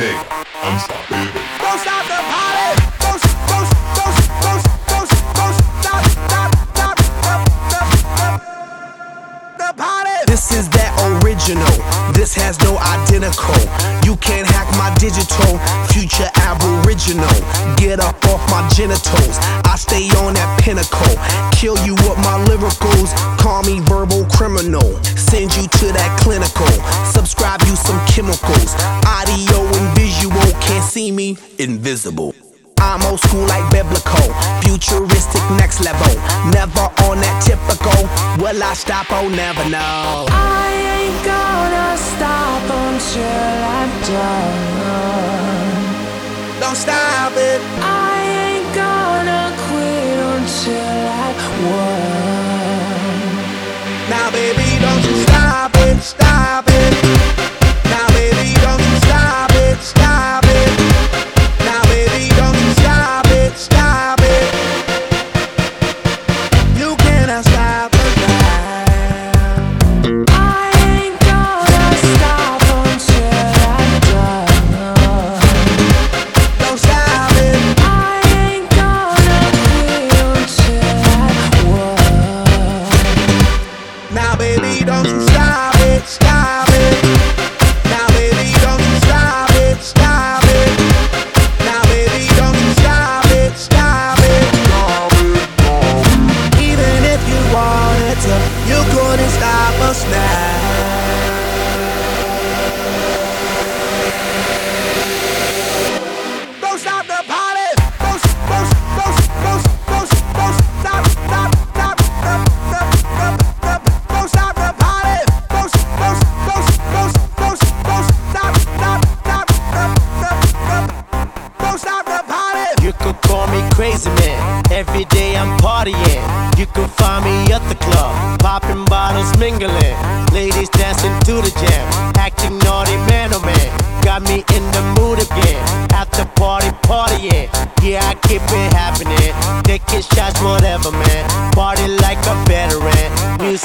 I'm sorry. This is that original. This has no identical. You can't hack my digital. Future aboriginal. Get up off my genitals. I stay on that pinnacle. Kill you with my lyricals. Call me verbal criminal. Send you to that clinical. Subscribe you some chemicals see me, invisible. I'm old school like biblical, futuristic next level. Never on that typical. Will I stop? Oh, never know. I ain't gonna stop until I'm done. Don't stop it. I ain't gonna quit until I won. Now, baby, don't you stop it, stop it. You could call me crazy man. Every day I'm partying. You could find me at the club, popping bottles, mingling. Ladies dancing to the jam,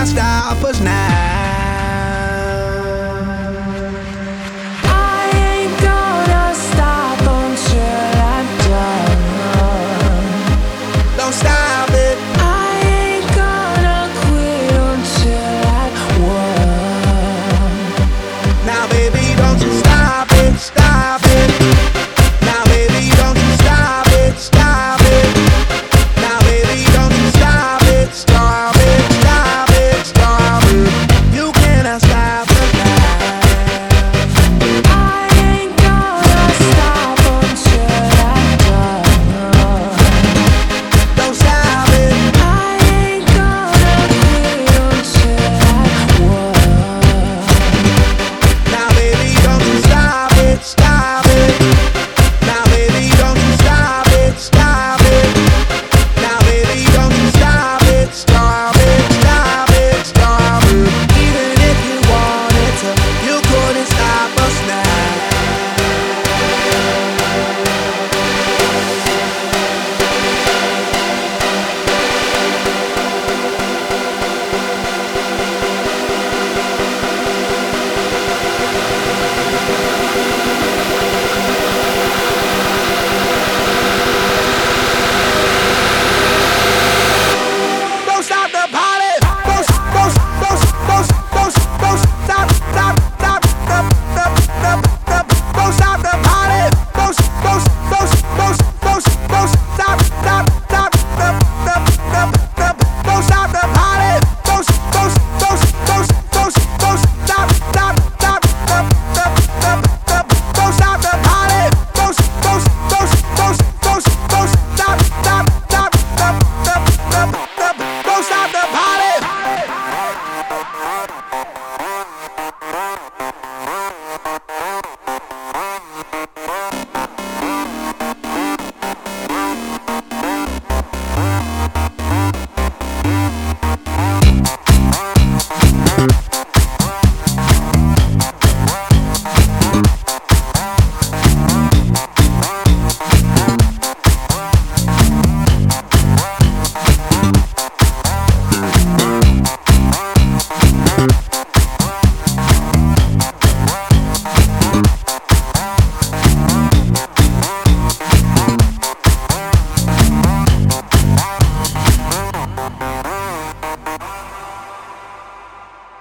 Cannot stop us now.